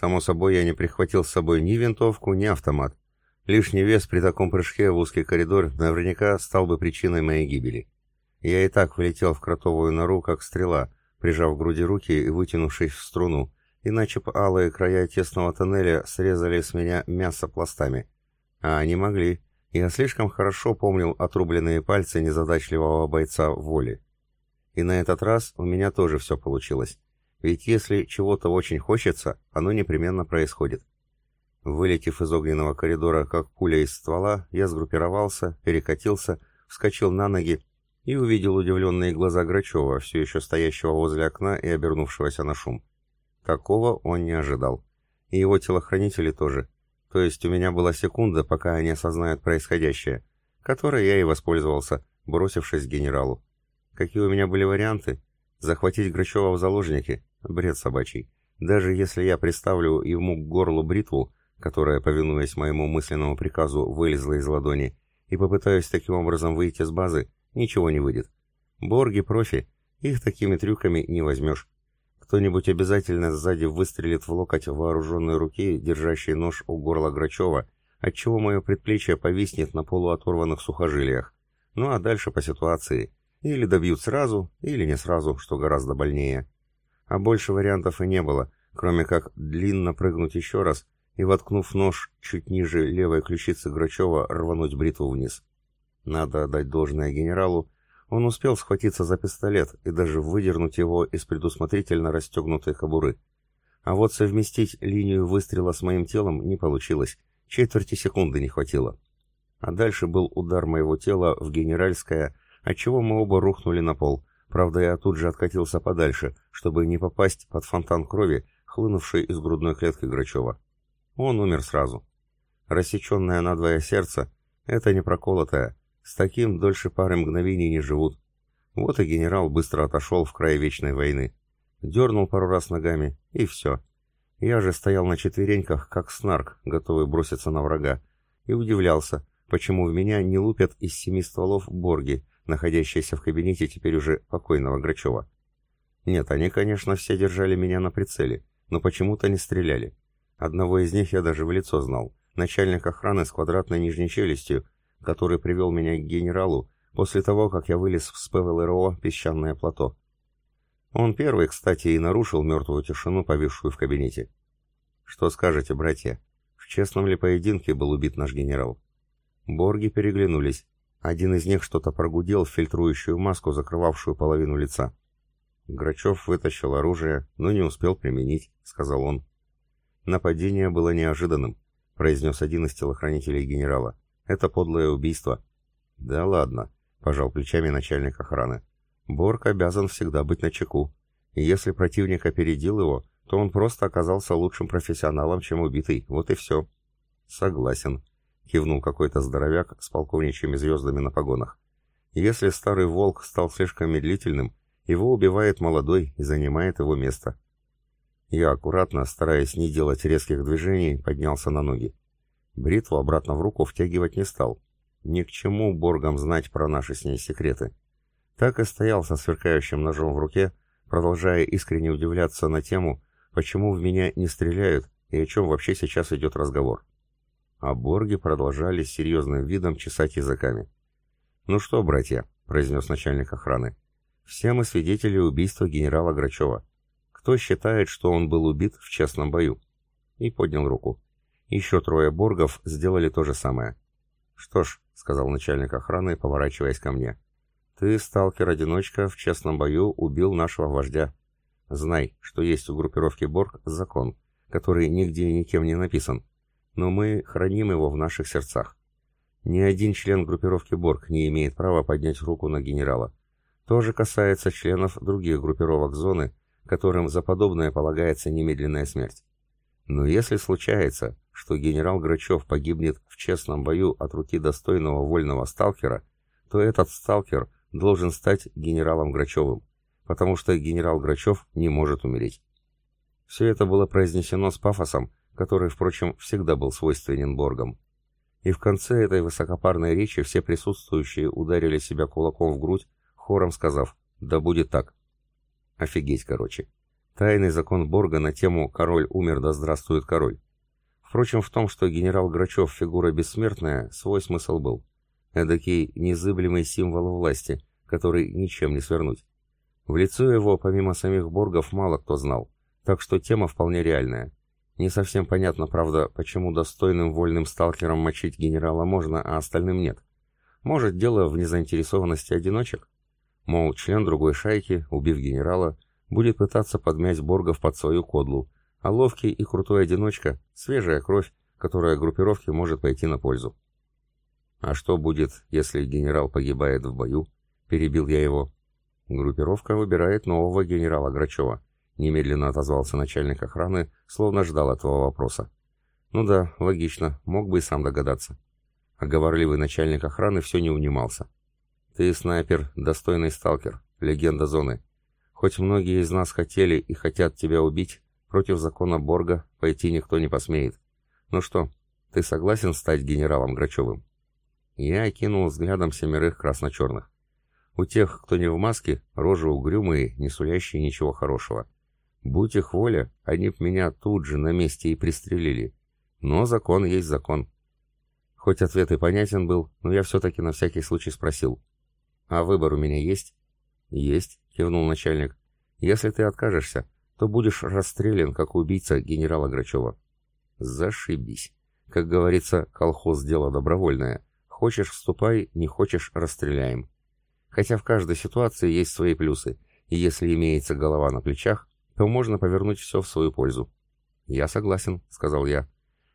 Само собой, я не прихватил с собой ни винтовку, ни автомат. Лишний вес при таком прыжке в узкий коридор наверняка стал бы причиной моей гибели. Я и так влетел в кротовую нору, как стрела, прижав к груди руки и вытянувшись в струну, иначе бы алые края тесного тоннеля срезали с меня мясо пластами. А они могли. Я слишком хорошо помнил отрубленные пальцы незадачливого бойца воли. И на этот раз у меня тоже все получилось. Ведь если чего-то очень хочется, оно непременно происходит. Вылетев из огненного коридора, как пуля из ствола, я сгруппировался, перекатился, вскочил на ноги и увидел удивленные глаза Грачева, все еще стоящего возле окна и обернувшегося на шум. Такого он не ожидал. И его телохранители тоже. То есть у меня была секунда, пока они осознают происходящее, которой я и воспользовался, бросившись к генералу. Какие у меня были варианты? Захватить Грачева в заложники? Бред собачий. Даже если я приставлю ему к горлу бритву, которая, повинуясь моему мысленному приказу, вылезла из ладони, и попытаюсь таким образом выйти с базы, ничего не выйдет. Борги профи, их такими трюками не возьмешь. Кто-нибудь обязательно сзади выстрелит в локоть вооруженной руки, держащей нож у горла Грачева, отчего мое предплечье повиснет на полуоторванных сухожилиях. Ну а дальше по ситуации. Или добьют сразу, или не сразу, что гораздо больнее. А больше вариантов и не было, кроме как длинно прыгнуть еще раз и, воткнув нож чуть ниже левой ключицы Грачева, рвануть бритву вниз. Надо отдать должное генералу, он успел схватиться за пистолет и даже выдернуть его из предусмотрительно расстегнутой кобуры. А вот совместить линию выстрела с моим телом не получилось, четверти секунды не хватило. А дальше был удар моего тела в генеральское, отчего мы оба рухнули на пол. Правда, я тут же откатился подальше, чтобы не попасть под фонтан крови, хлынувший из грудной клетки Грачева. Он умер сразу. Рассеченное надвое сердце — это не проколотое, с таким дольше пары мгновений не живут. Вот и генерал быстро отошел в край вечной войны. Дернул пару раз ногами, и все. Я же стоял на четвереньках, как снарк, готовый броситься на врага, и удивлялся, почему в меня не лупят из семи стволов борги, находящиеся в кабинете теперь уже покойного Грачева. Нет, они, конечно, все держали меня на прицеле, но почему-то не стреляли. Одного из них я даже в лицо знал, начальник охраны с квадратной нижней челюстью, который привел меня к генералу после того, как я вылез с ПВЛРО «Песчаное плато». Он первый, кстати, и нарушил мертвую тишину, повисшую в кабинете. «Что скажете, братья? В честном ли поединке был убит наш генерал?» Борги переглянулись. Один из них что-то прогудел в фильтрующую маску, закрывавшую половину лица. Грачев вытащил оружие, но не успел применить, — сказал он. «Нападение было неожиданным», — произнес один из телохранителей генерала. Это подлое убийство. Да ладно, пожал плечами начальник охраны. Борг обязан всегда быть начеку. И если противник опередил его, то он просто оказался лучшим профессионалом, чем убитый. Вот и все. Согласен, кивнул какой-то здоровяк с полковничьими звездами на погонах. Если старый волк стал слишком медлительным, его убивает молодой и занимает его место. Я аккуратно, стараясь не делать резких движений, поднялся на ноги. Бритву обратно в руку втягивать не стал. Ни к чему Боргам знать про наши с ней секреты. Так и стоял со сверкающим ножом в руке, продолжая искренне удивляться на тему, почему в меня не стреляют и о чем вообще сейчас идет разговор. А Борги продолжали с серьезным видом чесать языками. «Ну что, братья», — произнес начальник охраны, — «все мы свидетели убийства генерала Грачева. Кто считает, что он был убит в честном бою?» И поднял руку. Еще трое боргов сделали то же самое. «Что ж», — сказал начальник охраны, поворачиваясь ко мне, — «ты, сталкер-одиночка, в честном бою убил нашего вождя. Знай, что есть у группировки Борг закон, который нигде и никем не написан, но мы храним его в наших сердцах. Ни один член группировки Борг не имеет права поднять руку на генерала. То же касается членов других группировок зоны, которым за подобное полагается немедленная смерть. Но если случается, что генерал Грачев погибнет в честном бою от руки достойного вольного сталкера, то этот сталкер должен стать генералом Грачевым, потому что генерал Грачев не может умереть. Все это было произнесено с пафосом, который, впрочем, всегда был свойственен Боргам. И в конце этой высокопарной речи все присутствующие ударили себя кулаком в грудь, хором сказав «Да будет так». Офигеть, короче. Тайный закон Борга на тему «Король умер, да здравствует король». Впрочем, в том, что генерал Грачев фигура бессмертная, свой смысл был. Эдакий незыблемый символ власти, который ничем не свернуть. В лицо его, помимо самих Боргов, мало кто знал, так что тема вполне реальная. Не совсем понятно, правда, почему достойным вольным сталкерам мочить генерала можно, а остальным нет. Может, дело в незаинтересованности одиночек? Мол, член другой шайки, убив генерала, будет пытаться подмять Боргов под свою кодлу, а ловкий и крутой одиночка — свежая кровь, которая группировке может пойти на пользу. «А что будет, если генерал погибает в бою?» — перебил я его. «Группировка выбирает нового генерала Грачева», — немедленно отозвался начальник охраны, словно ждал этого вопроса. «Ну да, логично, мог бы и сам догадаться». А говорливый начальник охраны все не унимался. «Ты снайпер, достойный сталкер, легенда зоны. Хоть многие из нас хотели и хотят тебя убить, против закона Борга пойти никто не посмеет. Ну что, ты согласен стать генералом Грачевым?» Я окинул взглядом семерых красно-черных. У тех, кто не в маске, рожи угрюмые, не сулящие ничего хорошего. Будь их воля, они б меня тут же на месте и пристрелили. Но закон есть закон. Хоть ответ и понятен был, но я все-таки на всякий случай спросил. «А выбор у меня есть?» «Есть», — кивнул начальник. «Если ты откажешься, то будешь расстрелян, как убийца генерала Грачева». «Зашибись. Как говорится, колхоз — дело добровольное. Хочешь — вступай, не хочешь — расстреляем». Хотя в каждой ситуации есть свои плюсы, и если имеется голова на плечах, то можно повернуть все в свою пользу. «Я согласен», — сказал я.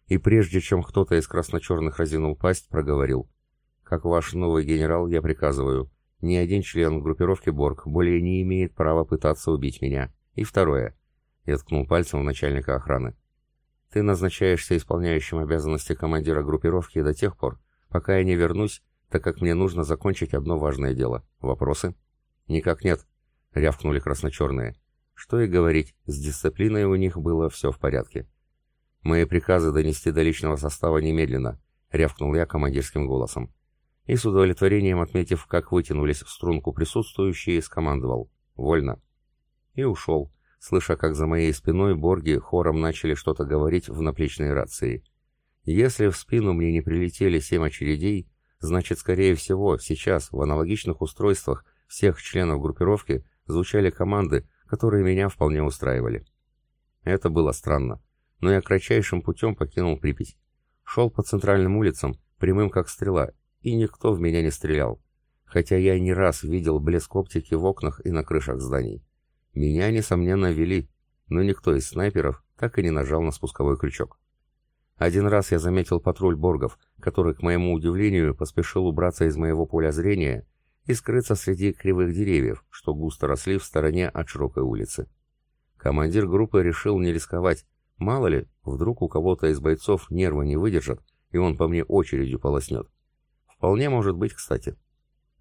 И прежде чем кто-то из красно-черных разинул пасть, проговорил. «Как ваш новый генерал, я приказываю, ни один член группировки Борг более не имеет права пытаться убить меня. И второе. Я ткнул пальцем в начальника охраны. Ты назначаешься исполняющим обязанности командира группировки до тех пор, пока я не вернусь, так как мне нужно закончить одно важное дело. Вопросы? Никак нет, рявкнули красно-черные. Что и говорить, с дисциплиной у них было все в порядке. Мои приказы донести до личного состава немедленно, рявкнул я командирским голосом и с удовлетворением отметив, как вытянулись в струнку присутствующие, скомандовал «Вольно!» и ушел, слыша, как за моей спиной борги хором начали что-то говорить в наплечной рации. Если в спину мне не прилетели семь очередей, значит, скорее всего, сейчас в аналогичных устройствах всех членов группировки звучали команды, которые меня вполне устраивали. Это было странно, но я кратчайшим путем покинул Припять. Шел по центральным улицам, прямым как стрела, и никто в меня не стрелял, хотя я не раз видел блеск оптики в окнах и на крышах зданий. Меня, несомненно, вели, но никто из снайперов так и не нажал на спусковой крючок. Один раз я заметил патруль боргов, который, к моему удивлению, поспешил убраться из моего поля зрения и скрыться среди кривых деревьев, что густо росли в стороне от широкой улицы. Командир группы решил не рисковать, мало ли, вдруг у кого-то из бойцов нервы не выдержат, и он по мне очередью полоснет. Вполне может быть, кстати.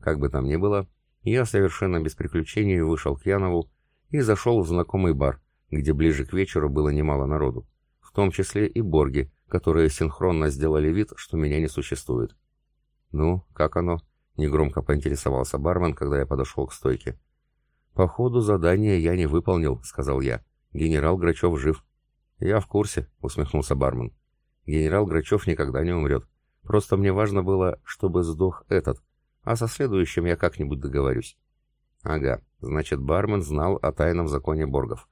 Как бы там ни было, я совершенно без приключений вышел к Янову и зашел в знакомый бар, где ближе к вечеру было немало народу, в том числе и борги, которые синхронно сделали вид, что меня не существует. «Ну, как оно?» — негромко поинтересовался бармен, когда я подошел к стойке. «По ходу задания я не выполнил», — сказал я. «Генерал Грачев жив». «Я в курсе», — усмехнулся бармен. «Генерал Грачев никогда не умрет. Просто мне важно было, чтобы сдох этот, а со следующим я как-нибудь договорюсь. Ага, значит, бармен знал о тайном законе Боргов.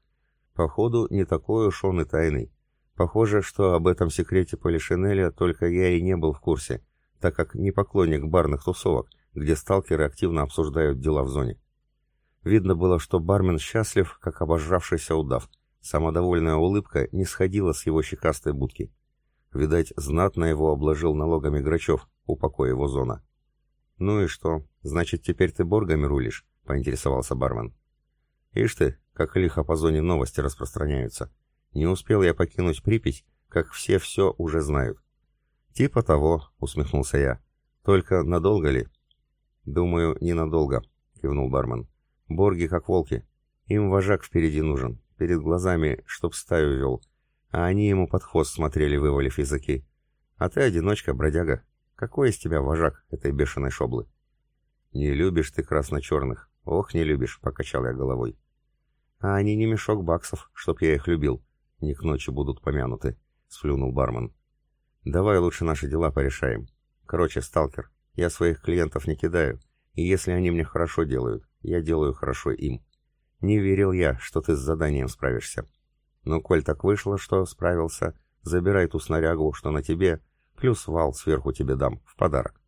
Походу, не такой уж он и тайный. Похоже, что об этом секрете Полишинеля только я и не был в курсе, так как не поклонник барных тусовок, где сталкеры активно обсуждают дела в зоне. Видно было, что бармен счастлив, как обожравшийся удав. Самодовольная улыбка не сходила с его щекастой будки. Видать, знатно его обложил налогами Грачев, упокой его зона. «Ну и что? Значит, теперь ты боргами рулишь?» — поинтересовался бармен. «Ишь ты, как лихо по зоне новости распространяются. Не успел я покинуть Припять, как все все уже знают». «Типа того», — усмехнулся я. «Только надолго ли?» «Думаю, ненадолго», — кивнул бармен. «Борги как волки. Им вожак впереди нужен, перед глазами, чтоб стаю вел, а они ему под хвост смотрели, вывалив языки. А ты одиночка, бродяга. Какой из тебя вожак этой бешеной шоблы? Не любишь ты красно-черных. Ох, не любишь, покачал я головой. А они не мешок баксов, чтоб я их любил. Не к ночи будут помянуты, сплюнул бармен. Давай лучше наши дела порешаем. Короче, сталкер, я своих клиентов не кидаю, и если они мне хорошо делают, я делаю хорошо им. Не верил я, что ты с заданием справишься. Но коль так вышло, что справился, забирай ту снарягу, что на тебе, плюс вал сверху тебе дам, в подарок.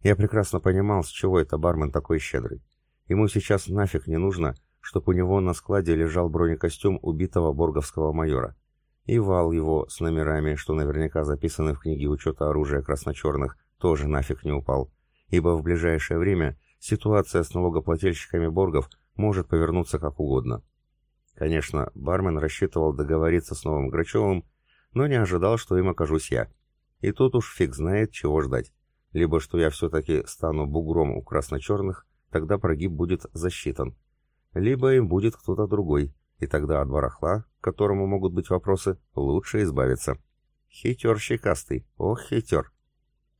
Я прекрасно понимал, с чего это бармен такой щедрый. Ему сейчас нафиг не нужно, чтобы у него на складе лежал бронекостюм убитого борговского майора. И вал его с номерами, что наверняка записаны в книге учета оружия красно-черных, тоже нафиг не упал, ибо в ближайшее время ситуация с налогоплательщиками боргов может повернуться как угодно. Конечно, бармен рассчитывал договориться с новым Грачевым, но не ожидал, что им окажусь я. И тут уж фиг знает, чего ждать. Либо что я все-таки стану бугром у красно-черных, тогда прогиб будет засчитан, либо им будет кто-то другой, и тогда от барахла, к которому могут быть вопросы, лучше избавиться. Хитер щекастый, ох, хитер.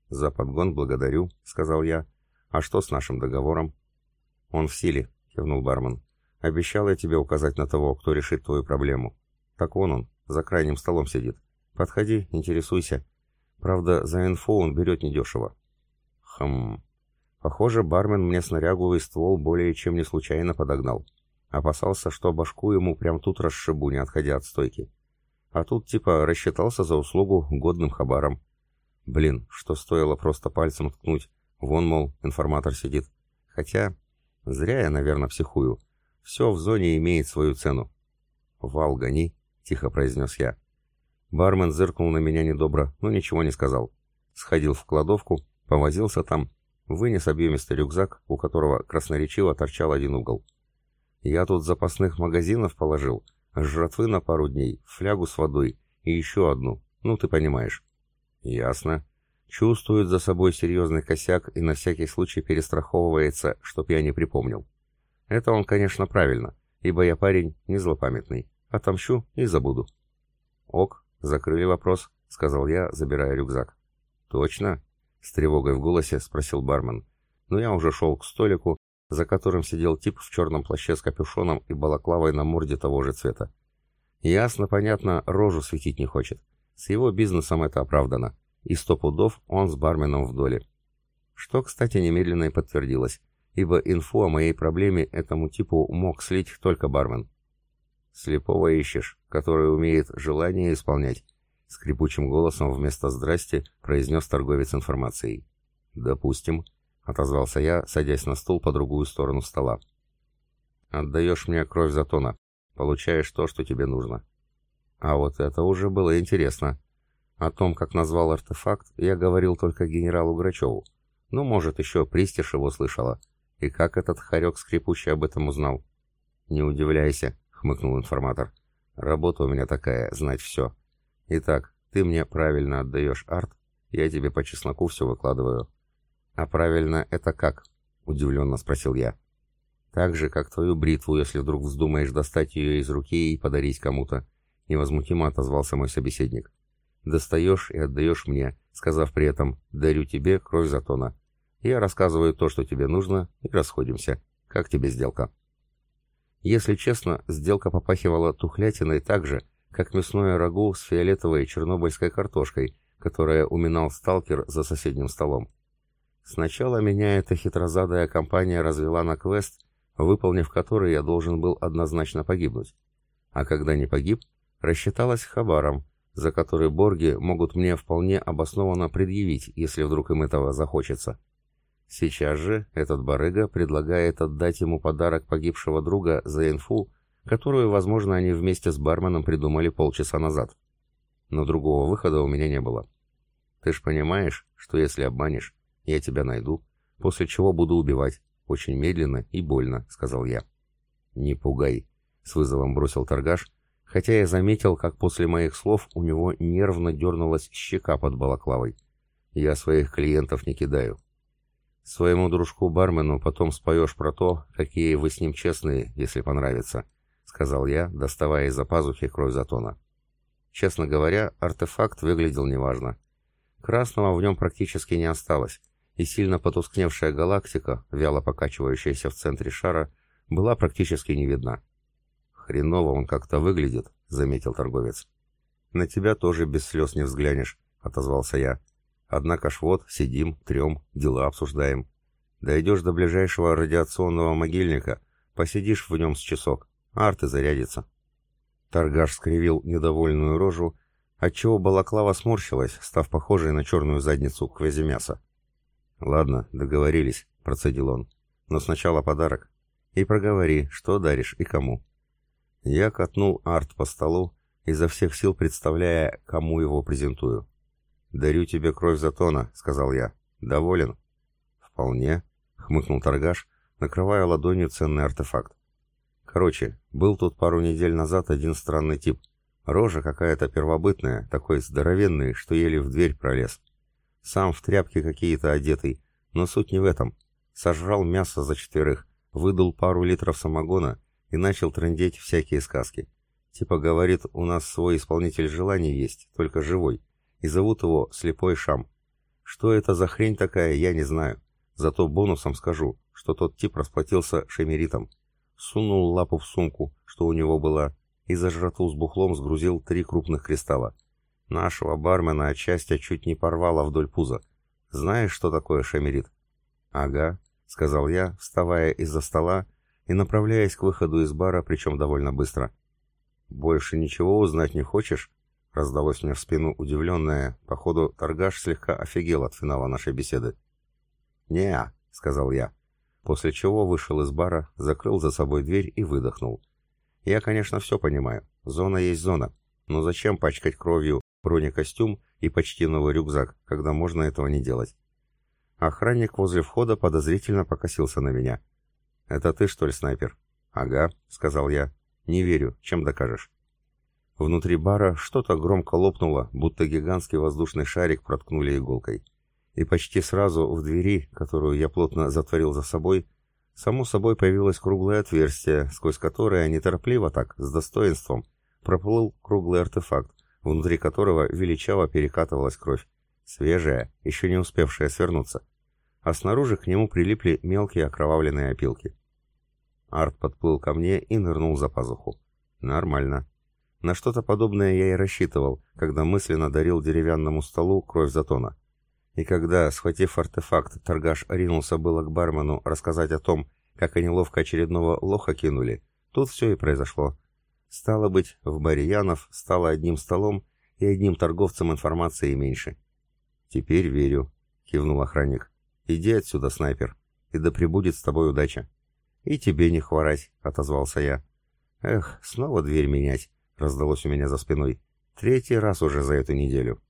За подгон благодарю, сказал я. А что с нашим договором? Он в силе, кивнул бармен. Обещал я тебе указать на того, кто решит твою проблему. Так вон он, за крайним столом сидит. Подходи, интересуйся. Правда, за инфу он берет недешево. Хм, Похоже, бармен мне снарягу и ствол более чем не случайно подогнал. Опасался, что башку ему прям тут расшибу, не отходя от стойки. А тут типа рассчитался за услугу годным хабаром. Блин, что стоило просто пальцем ткнуть. Вон, мол, информатор сидит. Хотя, зря я, наверное, психую. Все в зоне имеет свою цену. «Вал, гони», — тихо произнес я. Бармен зыркнул на меня недобро, но ничего не сказал. Сходил в кладовку, повозился там, Вынес объемистый рюкзак, у которого красноречиво торчал один угол. «Я тут запасных магазинов положил, жратвы на пару дней, флягу с водой и еще одну, ну ты понимаешь». «Ясно. Чувствует за собой серьезный косяк и на всякий случай перестраховывается, чтоб я не припомнил. Это он, конечно, правильно, ибо я парень не злопамятный. Отомщу и забуду». «Ок, закрыли вопрос», — сказал я, забирая рюкзак. «Точно?» С тревогой в голосе спросил бармен. Но я уже шел к столику, за которым сидел тип в черном плаще с капюшоном и балаклавой на морде того же цвета. Ясно, понятно, рожу светить не хочет. С его бизнесом это оправдано. И сто пудов он с барменом в доле. Что, кстати, немедленно и подтвердилось, ибо инфу о моей проблеме этому типу мог слить только бармен. «Слепого ищешь, который умеет желание исполнять», Скрипучим голосом вместо «здрасте» произнес торговец информацией. «Допустим», — отозвался я, садясь на стул по другую сторону стола. «Отдаешь мне кровь за тона, получаешь то, что тебе нужно». А вот это уже было интересно. О том, как назвал артефакт, я говорил только генералу Грачеву. Ну, может, еще Пристиш его слышала. И как этот хорек скрипучий об этом узнал? «Не удивляйся», — хмыкнул информатор. «Работа у меня такая, знать все». Итак, ты мне правильно отдаешь арт, я тебе по чесноку все выкладываю. А правильно это как? Удивленно спросил я. Так же, как твою бритву, если вдруг вздумаешь достать ее из руки и подарить кому-то. Невозмутимо отозвался мой собеседник. Достаешь и отдаешь мне, сказав при этом «дарю тебе кровь затона». Я рассказываю то, что тебе нужно, и расходимся. Как тебе сделка? Если честно, сделка попахивала тухлятиной так же, как мясное рагу с фиолетовой чернобыльской картошкой, которая уминал сталкер за соседним столом. Сначала меня эта хитрозадая компания развела на квест, выполнив который я должен был однозначно погибнуть. А когда не погиб, рассчиталась хабаром, за который борги могут мне вполне обоснованно предъявить, если вдруг им этого захочется. Сейчас же этот барыга предлагает отдать ему подарок погибшего друга за инфу, которую, возможно, они вместе с барменом придумали полчаса назад. Но другого выхода у меня не было. Ты ж понимаешь, что если обманешь, я тебя найду, после чего буду убивать, очень медленно и больно, сказал я. Не пугай, с вызовом бросил торгаш, хотя я заметил, как после моих слов у него нервно дернулась щека под балаклавой. Я своих клиентов не кидаю. Своему дружку-бармену потом споешь про то, какие вы с ним честные, если понравится, сказал я, доставая из-за пазухи кровь затона. Честно говоря, артефакт выглядел неважно. Красного в нем практически не осталось, и сильно потускневшая галактика, вяло покачивающаяся в центре шара, была практически не видна. «Хреново он как-то выглядит», — заметил торговец. «На тебя тоже без слез не взглянешь», — отозвался я. «Однако ж вот, сидим, трем, дела обсуждаем. Дойдешь до ближайшего радиационного могильника, посидишь в нем с часок, арты зарядится». Торгаш скривил недовольную рожу, отчего балаклава сморщилась, став похожей на черную задницу квазимяса. «Ладно, договорились», — процедил он. «Но сначала подарок. И проговори, что даришь и кому». Я катнул арт по столу, изо всех сил представляя, кому его презентую. «Дарю тебе кровь Затона», — сказал я. «Доволен?» «Вполне», — хмыкнул торгаш, накрывая ладонью ценный артефакт. «Короче, был тут пару недель назад один странный тип. Рожа какая-то первобытная, такой здоровенный, что еле в дверь пролез. Сам в тряпки какие-то одетый, но суть не в этом. Сожрал мясо за четверых, выдал пару литров самогона и начал трындеть всякие сказки. Типа говорит, у нас свой исполнитель желаний есть, только живой, и зовут его Слепой Шам. Что это за хрень такая, я не знаю. Зато бонусом скажу, что тот тип расплатился шемеритом. Сунул лапу в сумку, что у него была, и за жратву с бухлом сгрузил три крупных кристалла. Нашего бармена от счастья чуть не порвало вдоль пуза. Знаешь, что такое шемерит? Ага, сказал я, вставая из-за стола и направляясь к выходу из бара, причем довольно быстро. «Больше ничего узнать не хочешь?» Раздалось мне в спину удивленное, походу торгаш слегка офигел от финала нашей беседы. «Не-а», сказал я, после чего вышел из бара, закрыл за собой дверь и выдохнул. «Я, конечно, все понимаю, зона есть зона, но зачем пачкать кровью бронекостюм и почти новый рюкзак, когда можно этого не делать?» Охранник возле входа подозрительно покосился на меня. «Это ты, что ли, снайпер?» «Ага», — сказал я. «Не верю. Чем докажешь?» Внутри бара что-то громко лопнуло, будто гигантский воздушный шарик проткнули иголкой. И почти сразу в двери, которую я плотно затворил за собой, само собой появилось круглое отверстие, сквозь которое неторопливо так, с достоинством, проплыл круглый артефакт, внутри которого величаво перекатывалась кровь, свежая, еще не успевшая свернуться а снаружи к нему прилипли мелкие окровавленные опилки. Арт подплыл ко мне и нырнул за пазуху. Нормально. На что-то подобное я и рассчитывал, когда мысленно дарил деревянному столу кровь затона. И когда, схватив артефакт, торгаш ринулся было к бармену рассказать о том, как они ловко очередного лоха кинули, тут все и произошло. Стало быть, в баре Янов стало одним столом и одним торговцем информации меньше. «Теперь верю», — кивнул охранник. «Иди отсюда, снайпер, и да пребудет с тобой удача». «И тебе не хворать», — отозвался я. «Эх, снова дверь менять», — раздалось у меня за спиной. «Третий раз уже за эту неделю».